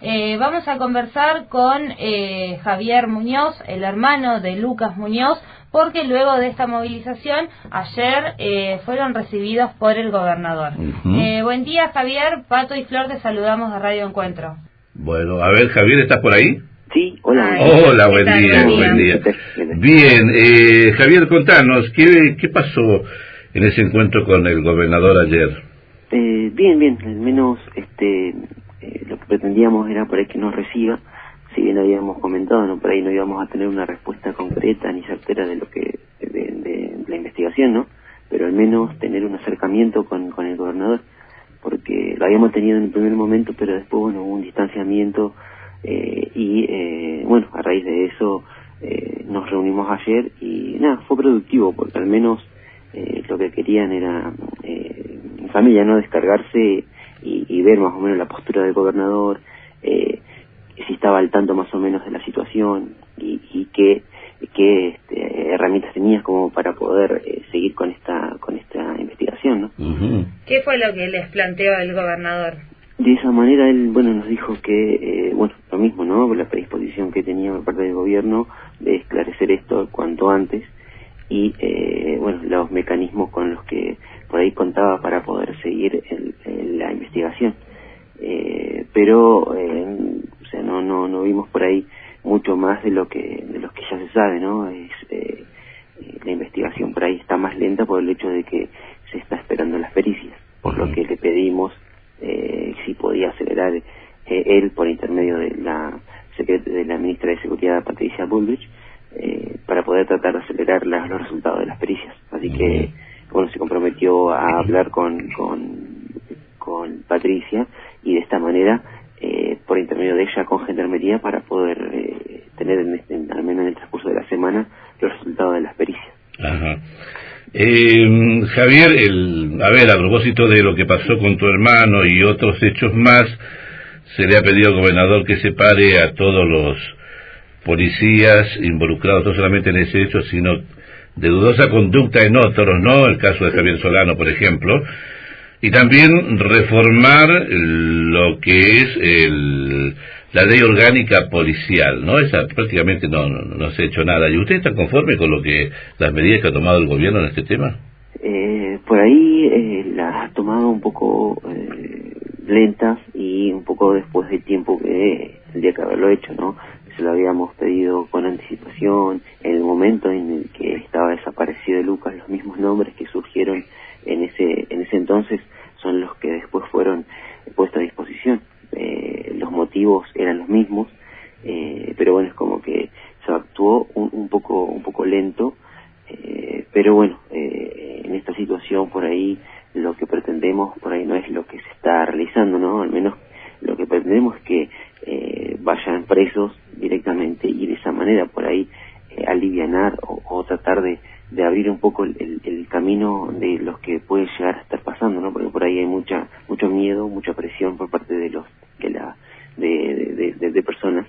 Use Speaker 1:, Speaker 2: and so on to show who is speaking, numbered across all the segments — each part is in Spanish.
Speaker 1: Eh, vamos a conversar con eh, Javier Muñoz, el hermano de Lucas Muñoz, porque luego de esta movilización, ayer eh, fueron recibidos por el gobernador. Eh, buen día, Javier. Pato y Flor, te saludamos de Radio Encuentro.
Speaker 2: Bueno, a ver, Javier, ¿estás por ahí?
Speaker 3: Sí, hola.
Speaker 1: Ay,
Speaker 2: Hola,
Speaker 1: ¿qué
Speaker 2: buen día,
Speaker 1: Buen
Speaker 2: buen
Speaker 1: día.
Speaker 2: día. Bien, eh, Javier, contanos, ¿qué, ¿qué pasó en ese encuentro con el gobernador ayer?
Speaker 3: Eh, bien, bien, al menos este, eh, lo que pretendíamos era por ahí que nos reciba, si bien habíamos comentado, no por ahí no íbamos a tener una respuesta concreta ni certera de lo que de, la investigación, ¿no? Pero al menos tener un acercamiento con, con el gobernador, porque lo habíamos tenido en el primer momento, pero después bueno hubo un distanciamiento eh, y eh, bueno a raíz de eso eh, nos reunimos ayer y nada fue productivo porque al menos eh, lo que querían era eh, mi familia no descargarse y, ver más o menos la postura del gobernador eh, si estaba al tanto más o menos de la situación y, y qué qué este, herramientas tenías como para poder eh, seguir con esta con esta investigación no.
Speaker 1: ¿Qué fue lo que les planteó el gobernador?
Speaker 3: de esa manera él bueno nos dijo que eh, bueno lo mismo no la predisposición que tenía por parte del gobierno de esclarecer esto cuanto antes y eh, bueno los mecanismos con los que por ahí contaba para poder seguir el- el- la investigación. Eh, pero eh, o sea no no no vimos por ahí mucho más de lo que de lo que ya se sabe no es eh, eh, la investigación por ahí está más lenta por el hecho de que se está esperando las pericias por lo que le pedimos eh, si podía acelerar él por intermedio de la de la ministra de Seguridad Patricia Bullrich para poder tratar de acelerar la- los resultados de las pericias. Así que a hablar con con, con Patricia y de esta manera eh, por intermedio de ella con Gendarmería para poder eh, tener en este- al menos en el transcurso de la semana los resultados de las pericias
Speaker 2: Ajá. Eh, Javier, el, a ver, a propósito de lo que pasó con tu hermano y otros hechos más, se le ha pedido al gobernador que separe a todos los policías involucrados no solamente en ese hecho, sino de dudosa conducta en otros, ¿no? El caso de Javier Solano, por ejemplo. Y también reformar lo que es el, la ley orgánica policial, ¿no? Esa prácticamente no, no, no se ha hecho nada. ¿Y usted está conforme con lo que las medidas que ha tomado el gobierno en este tema?
Speaker 3: Eh, por ahí eh, las ha tomado un poco eh, lentas y un poco después del tiempo que tendría que haberlo hecho, ¿no? Se lo habíamos pedido con anticipación, en el momento en el que estaba desaparecido Lucas, los mismos nombres que surgieron en ese, en ese entonces son los que después fueron puestos a disposición. Eh, los motivos eran los mismos, eh, pero bueno, es como que se actuó un, un poco, un poco lento, eh, pero bueno, eh, en esta situación por ahí lo que pretendemos por ahí no es lo que se está realizando, ¿no? Al menos lo que pretendemos es que eh, vayan presos directamente y de esa manera por ahí eh, alivianar o, tratar de, de abrir un poco el, camino de los que puede llegar a estar pasando, ¿no? Porque por ahí hay mucha mucho miedo, mucha presión por parte de los de la de, de- personas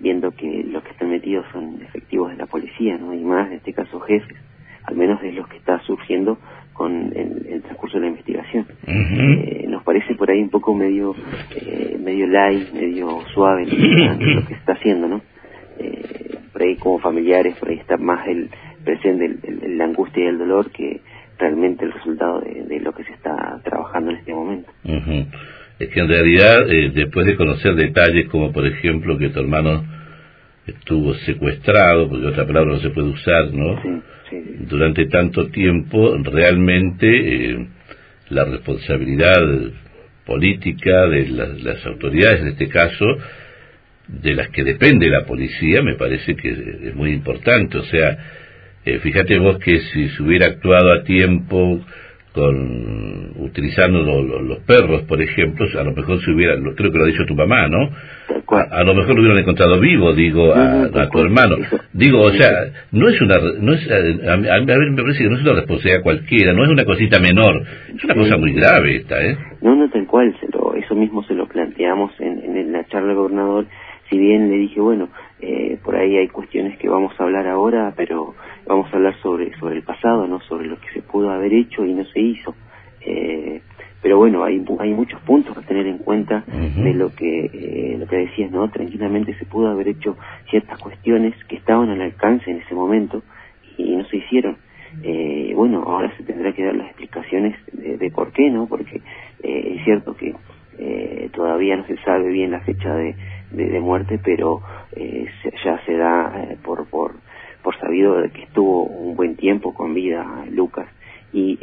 Speaker 3: viendo que los que están metidos son efectivos de la policía, ¿no? Y más en este caso jefes, al menos de los que está surgiendo con el, el transcurso de la investigación. Eh, nos parece por ahí un poco medio eh, medio light, medio suave lo que, se está haciendo, ¿no? Eh, por ahí como familiares, por ahí está más el presente el, la angustia y el dolor que realmente el resultado de, de lo que se está trabajando en este momento.
Speaker 2: Ujú. Es que en realidad, eh, después de conocer detalles como por ejemplo que tu hermano estuvo secuestrado, porque otra palabra no se puede usar, ¿no?
Speaker 3: Sí,
Speaker 2: Durante tanto tiempo, realmente eh, la responsabilidad política de la- las autoridades, en este caso, de las que depende la policía, me parece que es, muy importante. O sea, eh, fíjate vos que si se hubiera actuado a tiempo con utilizando lo- lo- los perros, por ejemplo, a lo mejor se hubiera, lo- creo que lo ha dicho tu mamá, ¿no? A, a lo mejor lo hubieran encontrado vivo, digo, a, a tu hermano. Digo, o sea, no es una, no es, a, mí- a mí me parece que no es una responsabilidad cualquiera, no es una cosita menor, es una cosa muy grave esta, ¿eh?
Speaker 3: No, no, tal cual, se lo, eso mismo se lo planteamos en, en la charla del gobernador, si bien le dije, bueno, eh, por ahí hay cuestiones que vamos a hablar ahora, pero vamos a hablar sobre, sobre el pasado, no sobre lo que se pudo haber hecho y no se hizo. Bueno, hay, hay muchos puntos a tener en cuenta de lo que, eh, lo que decías, ¿no? Tranquilamente se pudo haber hecho ciertas cuestiones que estaban al alcance en ese momento y no se hicieron. Eh, bueno, ahora se tendrá que dar las explicaciones de, por qué, ¿no? Porque eh, es cierto que eh, todavía no se sabe bien la fecha de, de, muerte, pero eh, ya se da por, por, por sabido de que estuvo un buen tiempo con vida Lucas y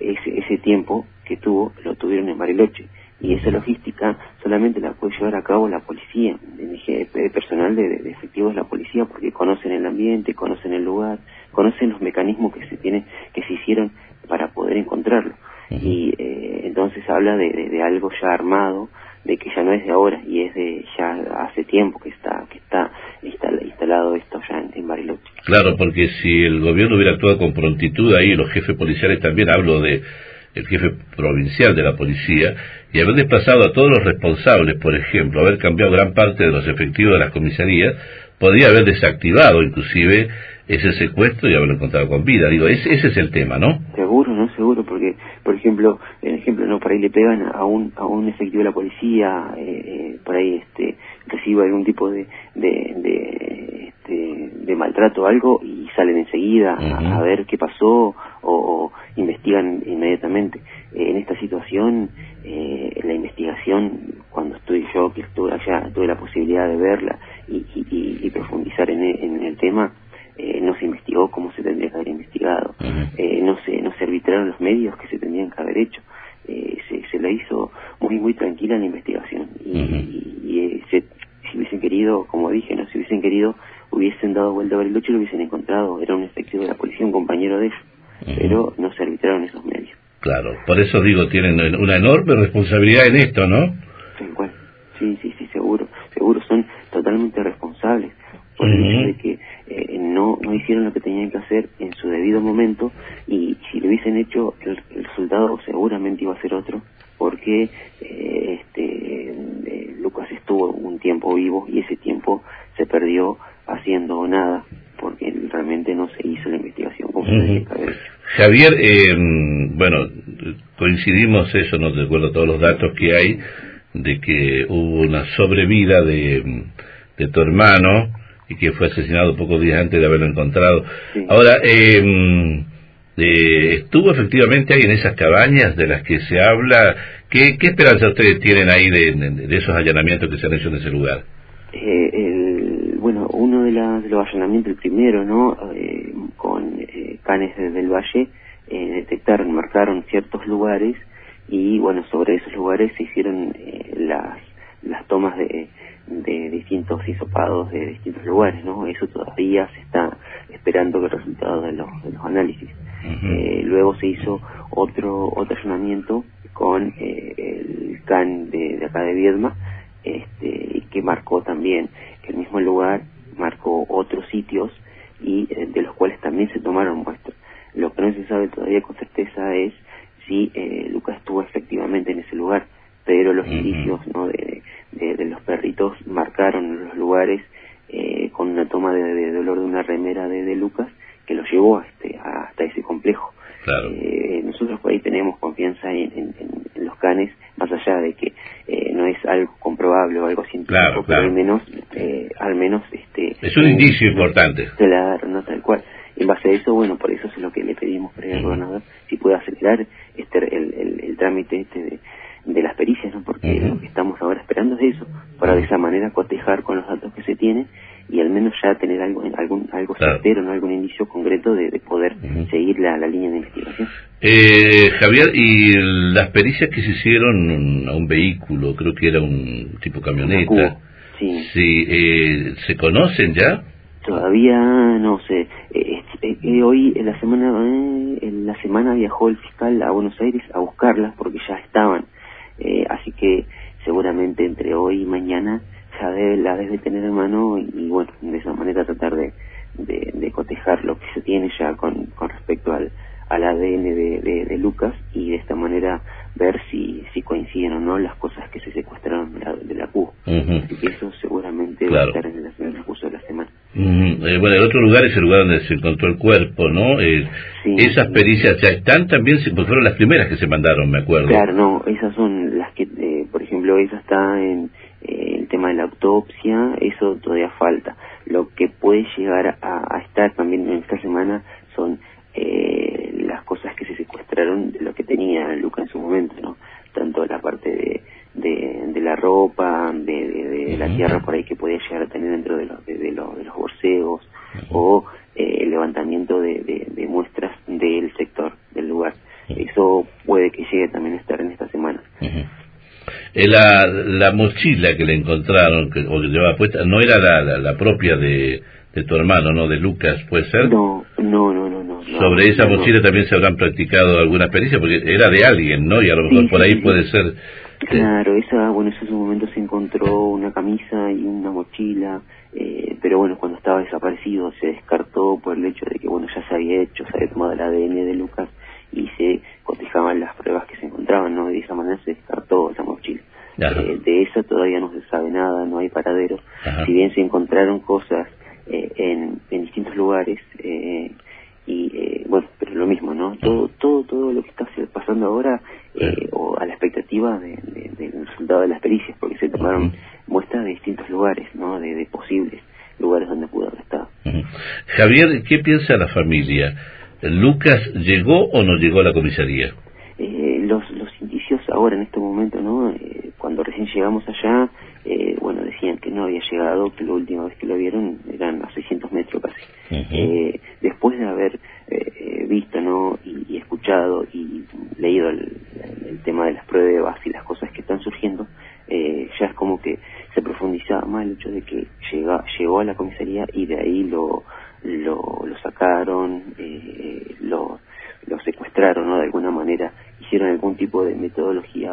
Speaker 3: ese, ese tiempo que tuvo lo tuvieron en Bariloche. Y esa logística solamente la puede llevar a cabo la policía, el personal de, de, efectivos de la policía porque conocen el ambiente, conocen el lugar, conocen los mecanismos que se tiene, que se hicieron para poder encontrarlo. Y eh, entonces habla de, de, algo ya armado de que ya no es de ahora y es de ya hace tiempo que está instalado esto ya en, Bariloche.
Speaker 2: Claro, porque si el gobierno hubiera actuado con prontitud ahí, los jefes policiales también, hablo de el jefe provincial de la policía, y haber desplazado a todos los responsables, por ejemplo, haber cambiado gran parte de los efectivos de las comisarías, podría haber desactivado inclusive ese secuestro y haberlo encontrado con vida. Digo, ese, ese es el tema, ¿no?
Speaker 3: Seguro, ¿no? Seguro, porque, por ejemplo, en ejemplo, ¿no? Por ahí le pegan a un, a un efectivo de la policía, eh, eh por ahí este, recibe algún tipo de, de, de, este, de maltrato o algo y salen enseguida a, ver qué pasó o, investigan inmediatamente. Eh, en esta situación, eh, la investigación, cuando estoy yo, que estuve allá, tuve la posibilidad de verla y, y, y profundizar en en el tema, eh, no se investigó como se tendría que haber investigado, eh, no se no se arbitraron los medios que se tendrían que haber hecho, eh, se, se la hizo muy muy tranquila la investigación. Y, y, si hubiesen querido, como dije, no si hubiesen querido hubiesen dado vuelta a Bariloche y lo hubiesen encontrado, era un efectivo de la policía, un compañero de ellos, pero no se arbitraron esos medios.
Speaker 2: Claro, por eso digo, tienen una enorme responsabilidad en esto, ¿no?
Speaker 3: Sí, sí, sí, seguro, seguro, son totalmente responsables por el hecho de que eh, no, no hicieron lo que tenían que hacer en su debido momento y si lo hubiesen hecho el, resultado seguramente iba a ser otro porque eh, este eh, Lucas estuvo un tiempo vivo y ese tiempo se perdió haciendo nada porque realmente no se hizo la investigación como se
Speaker 2: Javier, bueno, coincidimos eso, no recuerdo todos los datos que hay, de que hubo una sobrevida de, de tu hermano, y que fue asesinado pocos días antes de haberlo encontrado. Ahora, em, eh, ¿estuvo efectivamente ahí en esas cabañas de las que se habla? ¿Qué, qué esperanza ustedes tienen ahí de, esos allanamientos que se han hecho en ese lugar?
Speaker 3: Eh, el, bueno, uno de, de, los allanamientos, el primero, ¿no? Eh, con eh, canes desde el valle, eh, detectaron, marcaron ciertos lugares y, bueno, sobre esos lugares se hicieron las, las tomas de de distintos hisopados de distintos lugares, ¿no? Eso todavía se está esperando el resultado de los, de los análisis. eh, luego se hizo otro otro allanamiento con eh, el CAN de, de, acá de Viedma, este, que marcó también el mismo lugar, marcó otros sitios y eh, de los cuales también se tomaron muestras. Lo que no se sabe todavía con certeza es si eh, Lucas estuvo efectivamente en ese lugar, pero los indicios ¿no? de, de, los perritos marcaron los lugares eh, con una toma de, dolor de una remera de, de Lucas que lo llevó este, hasta ese Eh, nosotros por ahí tenemos confianza en, los canes, más allá de que eh, no es algo comprobable o algo científico, pero al menos, eh, al menos este,
Speaker 2: es un indicio importante.
Speaker 3: Claro, no tal cual. En base a eso, bueno, por eso es lo que le pedimos para el gobernador, si puede acelerar este el, el, el trámite este de, de las pericias, ¿no? porque lo que estamos ahora esperando es eso, para de esa manera cotejar con los datos que se tienen y al menos ya tener algo algún algo certero, ¿no? algún indicio concreto de, poder seguir la, línea de investigación.
Speaker 2: Eh, Javier, ¿y las pericias que se hicieron a un vehículo, creo que era un tipo camioneta,
Speaker 3: sí.
Speaker 2: sí eh, ¿se conocen ya?
Speaker 3: Todavía no sé. Eh, eh, hoy en la semana en la semana viajó el fiscal a Buenos Aires a buscarlas porque ya estaban eh, así que seguramente entre hoy y mañana ya la debe tener en mano y, bueno, de esa manera tratar de, de, cotejar lo que se tiene ya con, con respecto al, al ADN de, de, Lucas y de esta manera ver si, si coinciden o no las cosas que se secuestraron de la, de la Así que eso seguramente va a estar en el, en el curso de la semana.
Speaker 2: Eh, bueno, el otro lugar es el lugar donde se encontró el cuerpo, ¿no? Eh, esas pericias ya están también, porque fueron las primeras que se mandaron, me acuerdo.
Speaker 3: Claro, no, esas son las que, eh, por ejemplo, esa está en tema de la autopsia, eso todavía falta. Lo que puede llegar a, estar también en esta semana son las cosas que se secuestraron de lo que tenía Luca en su momento, ¿no? Tanto la parte de, de, la ropa, de, la tierra por ahí que podía llegar a tener dentro de los, de, los, de los borseos, o eh, el levantamiento de, muestras del sector, del lugar. Eso puede que llegue también a estar en esta semana.
Speaker 2: La, la mochila que le encontraron, que, o que llevaba puesta, no era la, la, propia de, de tu hermano, ¿no? De Lucas, ¿puede ser?
Speaker 3: No, no, no, no. no
Speaker 2: Sobre esa mochila también se habrán practicado alguna experiencia, porque era de alguien, ¿no? Y a lo mejor por ahí puede ser
Speaker 3: Claro, esa, bueno, en ese momento se encontró una camisa y una mochila, eh, pero bueno, cuando estaba desaparecido se descartó por el hecho de que, bueno, ya se había hecho, se había tomado el ADN de Lucas y se cotejaban las pruebas que se encontraban, ¿no? Y de esa manera se descartó esa. Eh, de esa todavía no se sabe nada, no hay paradero. Si bien se encontraron cosas eh, en, en distintos lugares, eh, y eh, bueno, pero lo mismo, ¿no? Todo, todo, todo lo que está pasando ahora, eh, o a la expectativa de, del resultado de las pericias, porque se tomaron muestras de distintos lugares, ¿no? De, posibles lugares donde pudo haber estado.
Speaker 2: Javier, ¿qué piensa la familia? ¿Lucas llegó o no llegó a la comisaría?
Speaker 3: Eh, los, los indicios ahora en este momento, ¿no? Eh, cuando recién llegamos allá, eh, bueno, decían que no había llegado, que la última vez que lo vieron eran a 600 metros casi. eh, después de haber eh, visto ¿no? Y, escuchado y leído el, tema de las pruebas y las cosas que están surgiendo, eh, ya es como que se profundizaba más el hecho de que llega, llegó a la comisaría y de ahí lo, lo, lo sacaron, eh, lo, lo secuestraron ¿no? de alguna manera, hicieron algún tipo de metodología